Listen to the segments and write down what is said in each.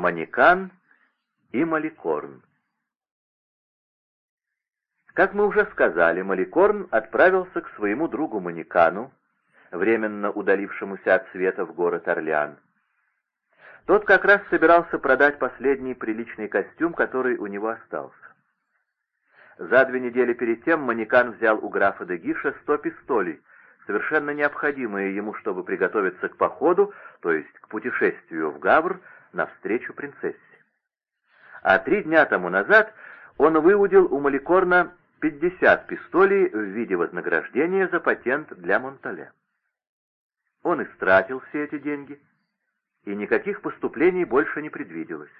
Манекан и Маликорн. Как мы уже сказали, Маликорн отправился к своему другу Манекану, временно удалившемуся от света в город Орлеан. Тот как раз собирался продать последний приличный костюм, который у него остался. За две недели перед тем Манекан взял у графа де Гиша сто пистолей, совершенно необходимые ему, чтобы приготовиться к походу, то есть к путешествию в Гавр навстречу принцессе. А три дня тому назад он выудил у Маликорна 50 пистолей в виде вознаграждения за патент для Монтале. Он истратил все эти деньги, и никаких поступлений больше не предвиделось.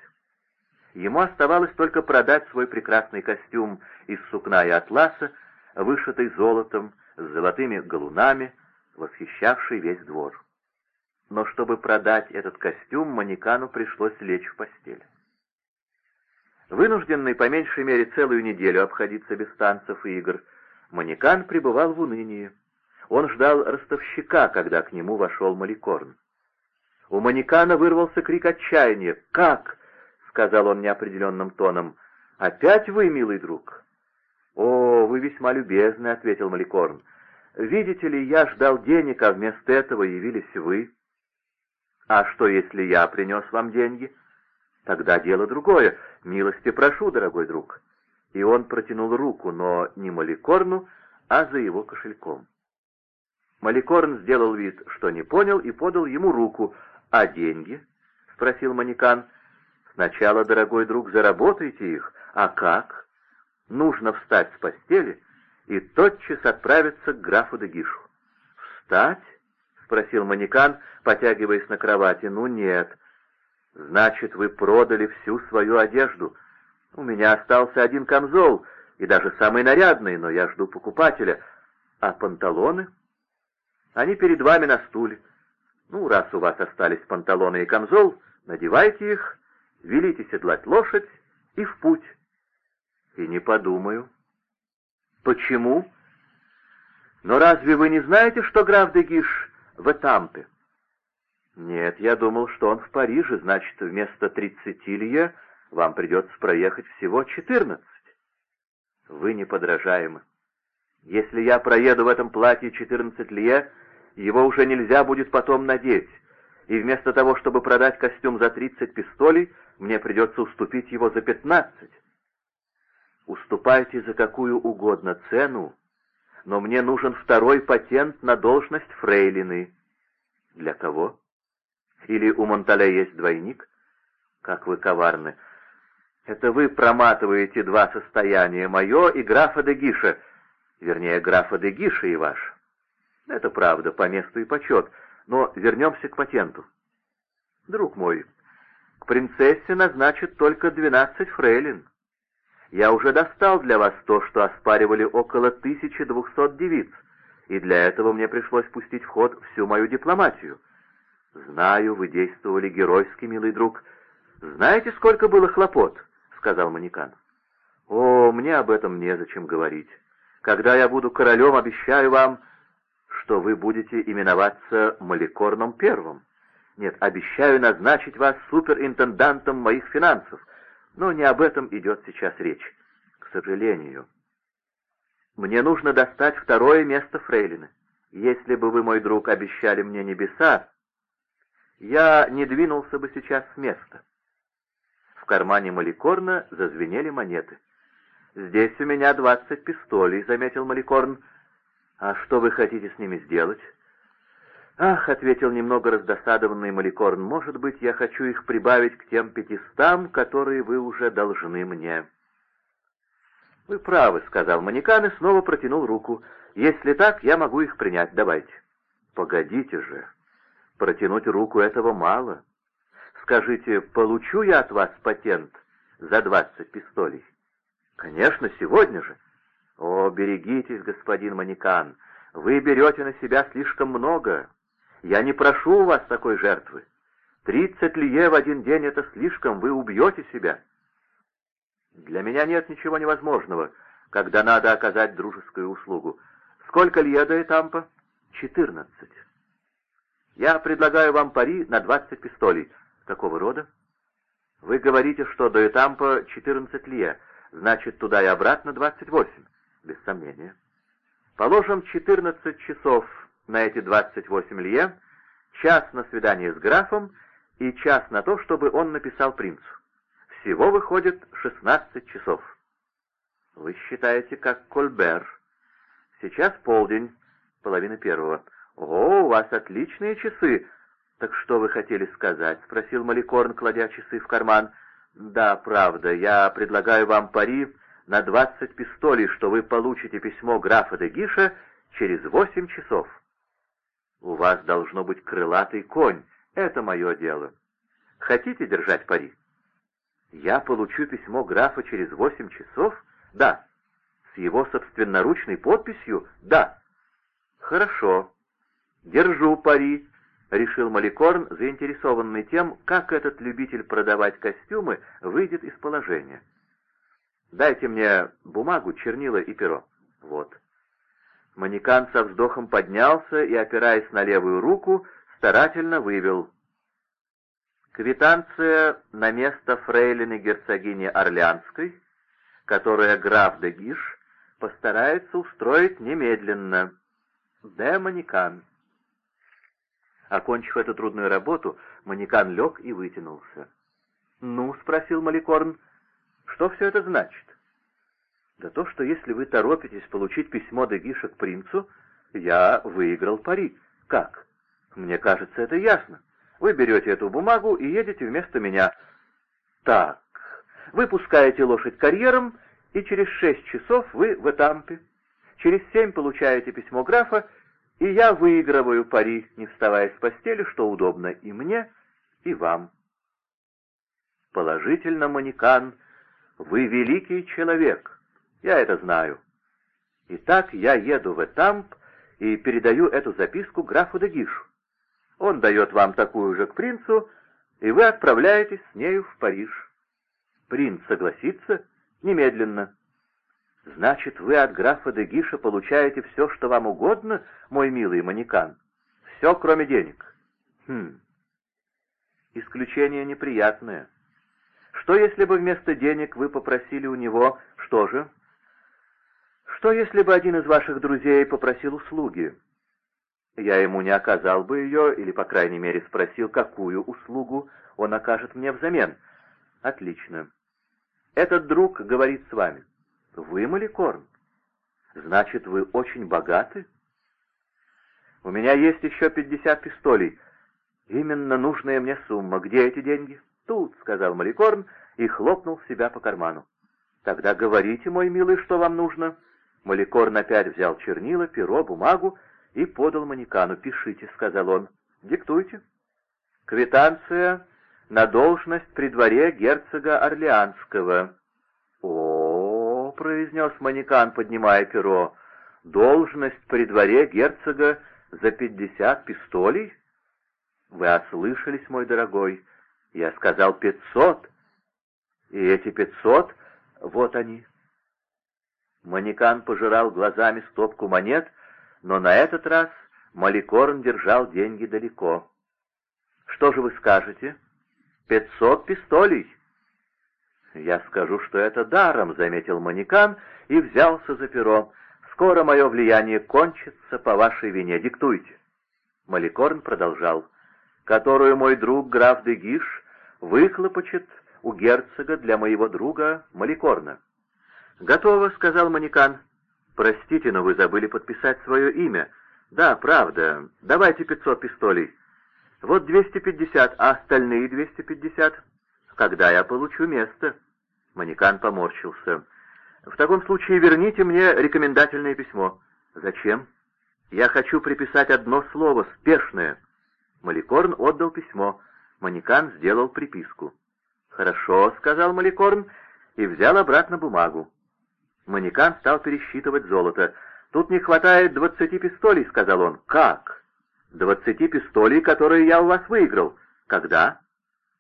Ему оставалось только продать свой прекрасный костюм из сукна и атласа, вышитый золотом, с золотыми галунами, восхищавший весь двор. Но чтобы продать этот костюм, Манекану пришлось лечь в постель. Вынужденный по меньшей мере целую неделю обходиться без танцев и игр, Манекан пребывал в унынии. Он ждал ростовщика, когда к нему вошел Маликорн. У Манекана вырвался крик отчаяния. «Как?» — сказал он неопределенным тоном. «Опять вы, милый друг?» «О, вы весьма любезны», — ответил Маликорн. «Видите ли, я ждал денег, а вместо этого явились вы». «А что, если я принес вам деньги?» «Тогда дело другое. Милости прошу, дорогой друг». И он протянул руку, но не Маликорну, а за его кошельком. Маликорн сделал вид, что не понял, и подал ему руку. «А деньги?» — спросил Манекан. «Сначала, дорогой друг, заработайте их. А как?» «Нужно встать с постели и тотчас отправиться к графу Дегишу». «Встать?» — спросил Манекан, потягиваясь на кровати. «Ну нет. Значит, вы продали всю свою одежду. У меня остался один камзол, и даже самый нарядный, но я жду покупателя. А панталоны?» Они перед вами на стуле. Ну, раз у вас остались панталоны и камзол, надевайте их, велите седлать лошадь и в путь. И не подумаю. Почему? Но разве вы не знаете, что граф Дегиш в Этампе? Нет, я думал, что он в Париже, значит, вместо тридцати лье вам придется проехать всего четырнадцать. Вы неподражаемы. Если я проеду в этом платье четырнадцать лье, его уже нельзя будет потом надеть, и вместо того, чтобы продать костюм за тридцать пистолей, мне придется уступить его за пятнадцать. Уступайте за какую угодно цену, но мне нужен второй патент на должность фрейлины. Для кого? Или у Монталя есть двойник? Как вы коварны! Это вы проматываете два состояния, мое и графа де Гиша, вернее, графа де Гиша и ваш. Это правда, по месту и почет, но вернемся к патенту. Друг мой, к принцессе назначат только двенадцать фрейлин. Я уже достал для вас то, что оспаривали около 1200 девиц, и для этого мне пришлось пустить в ход всю мою дипломатию. Знаю, вы действовали геройски, милый друг. Знаете, сколько было хлопот? — сказал Манекан. О, мне об этом незачем говорить. Когда я буду королем, обещаю вам, что вы будете именоваться Маликорном Первым. Нет, обещаю назначить вас суперинтендантом моих финансов, но не об этом идет сейчас речь, к сожалению. Мне нужно достать второе место Фрейлины. Если бы вы, мой друг, обещали мне небеса, я не двинулся бы сейчас с места. В кармане Маликорна зазвенели монеты. «Здесь у меня двадцать пистолей», — заметил Маликорн. «А что вы хотите с ними сделать?» «Ах», — ответил немного раздосадованный Маликорн, — «может быть, я хочу их прибавить к тем пятистам, которые вы уже должны мне». «Вы правы», — сказал Манекан и снова протянул руку. «Если так, я могу их принять. Давайте». «Погодите же. Протянуть руку этого мало. Скажите, получу я от вас патент за двадцать пистолей?» «Конечно, сегодня же». «О, берегитесь, господин Манекан, вы берете на себя слишком много. Я не прошу у вас такой жертвы. Тридцать лие в один день — это слишком, вы убьете себя». «Для меня нет ничего невозможного, когда надо оказать дружескую услугу. Сколько лье до Этампа?» «Четырнадцать». «Я предлагаю вам пари на двадцать пистолей. Какого рода?» Вы говорите, что до Этампа 14 лье, значит, туда и обратно 28. Без сомнения. Положим 14 часов на эти 28 лье, час на свидание с графом и час на то, чтобы он написал принцу. Всего выходит 16 часов. Вы считаете, как Кольбер. Сейчас полдень, половина первого. О, у вас отличные часы. Так что вы хотели сказать? Спросил Маликорн, кладя часы в карман. Да, правда, я предлагаю вам пари на 20 пистолей, что вы получите письмо графа де Гиша через 8 часов. У вас должно быть крылатый конь. Это мое дело. Хотите держать пари? Я получу письмо графа через восемь часов? Да. С его собственноручной подписью? Да. Хорошо. Держу пари, — решил Маликорн, заинтересованный тем, как этот любитель продавать костюмы выйдет из положения. «Дайте мне бумагу, чернила и перо». «Вот». Манекан со вздохом поднялся и, опираясь на левую руку, старательно вывел Квитанция на место фрейлины герцогини Орлеанской, которая граф де Гиш постарается устроить немедленно. Де Манекан. Окончив эту трудную работу, Манекан лег и вытянулся. «Ну?» — спросил Маликорн. «Что все это значит?» «Да то, что если вы торопитесь получить письмо Дегиша к принцу, я выиграл пари. Как? Мне кажется, это ясно. Вы берете эту бумагу и едете вместо меня. Так, вы пускаете лошадь карьером, и через шесть часов вы в Этампе. Через семь получаете письмо графа, и я выигрываю пари, не вставая с постели, что удобно и мне, и вам. Положительно, Манекан, вы великий человек, я это знаю. Итак, я еду в Этамп и передаю эту записку графу Дегишу. Он дает вам такую же к принцу, и вы отправляетесь с нею в Париж. Принц согласится немедленно. Значит, вы от графа де Гиша получаете все, что вам угодно, мой милый манекан? Все, кроме денег. Хм. Исключение неприятное. Что, если бы вместо денег вы попросили у него... Что же? Что, если бы один из ваших друзей попросил услуги? я ему не оказал бы ее, или, по крайней мере, спросил, какую услугу он окажет мне взамен. Отлично. Этот друг говорит с вами. Вы Маликорн? Значит, вы очень богаты? У меня есть еще пятьдесят пистолей. Именно нужная мне сумма. Где эти деньги? Тут, — сказал Маликорн и хлопнул себя по карману. Тогда говорите, мой милый, что вам нужно. Маликорн опять взял чернила, перо, бумагу и подал манекану. «Пишите», — сказал он. «Диктуйте». «Квитанция на должность при дворе герцога Орлеанского». «О, — произнес манекан, поднимая перо, — должность при дворе герцога за пятьдесят пистолей?» «Вы ослышались, мой дорогой. Я сказал пятьсот. И эти пятьсот, вот они». Манекан пожирал глазами стопку монет, но на этот раз Маликорн держал деньги далеко. «Что же вы скажете? Пятьсот пистолей!» «Я скажу, что это даром», — заметил Манекан и взялся за перо. «Скоро мое влияние кончится по вашей вине. Диктуйте». Маликорн продолжал. «Которую мой друг граф Дегиш выхлопочет у герцога для моего друга Маликорна». «Готово», — сказал Манекан. «Простите, но вы забыли подписать свое имя». «Да, правда. Давайте пятьсот пистолей». «Вот двести пятьдесят, а остальные двести пятьдесят?» «Когда я получу место?» Манекан поморщился. «В таком случае верните мне рекомендательное письмо». «Зачем?» «Я хочу приписать одно слово, спешное». Маликорн отдал письмо. Манекан сделал приписку. «Хорошо», — сказал Маликорн и взял обратно бумагу. Манекан стал пересчитывать золото. «Тут не хватает двадцати пистолей», — сказал он. «Как?» «Двадцати пистолей, которые я у вас выиграл». «Когда?»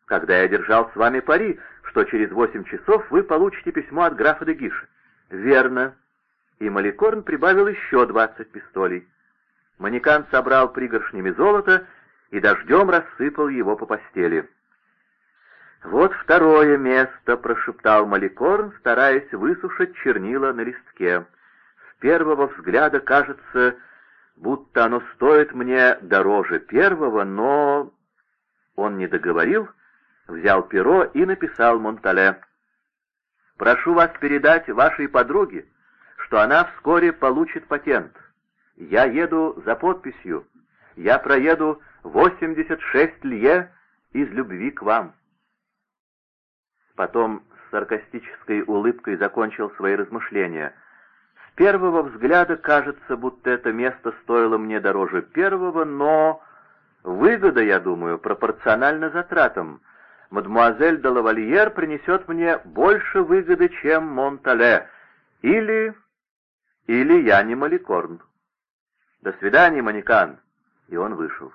«Когда я держал с вами пари, что через восемь часов вы получите письмо от графа де Гиша». «Верно». И Маликорн прибавил еще двадцать пистолей. Манекан собрал пригоршнями золото и дождем рассыпал его по постели. «Вот второе место», — прошептал Маликорн, стараясь высушить чернила на листке. «С первого взгляда кажется, будто оно стоит мне дороже первого, но...» Он не договорил, взял перо и написал Монтале. «Прошу вас передать вашей подруге, что она вскоре получит патент. Я еду за подписью. Я проеду 86 лье из любви к вам». Потом с саркастической улыбкой закончил свои размышления. «С первого взгляда кажется, будто это место стоило мне дороже первого, но выгода, я думаю, пропорциональна затратам. Мадемуазель де лавальер принесет мне больше выгоды, чем Монтале. Или... или я не Маликорн. До свидания, Манекан!» И он вышел.